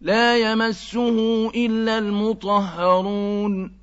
لا يمسه إلا المطهرون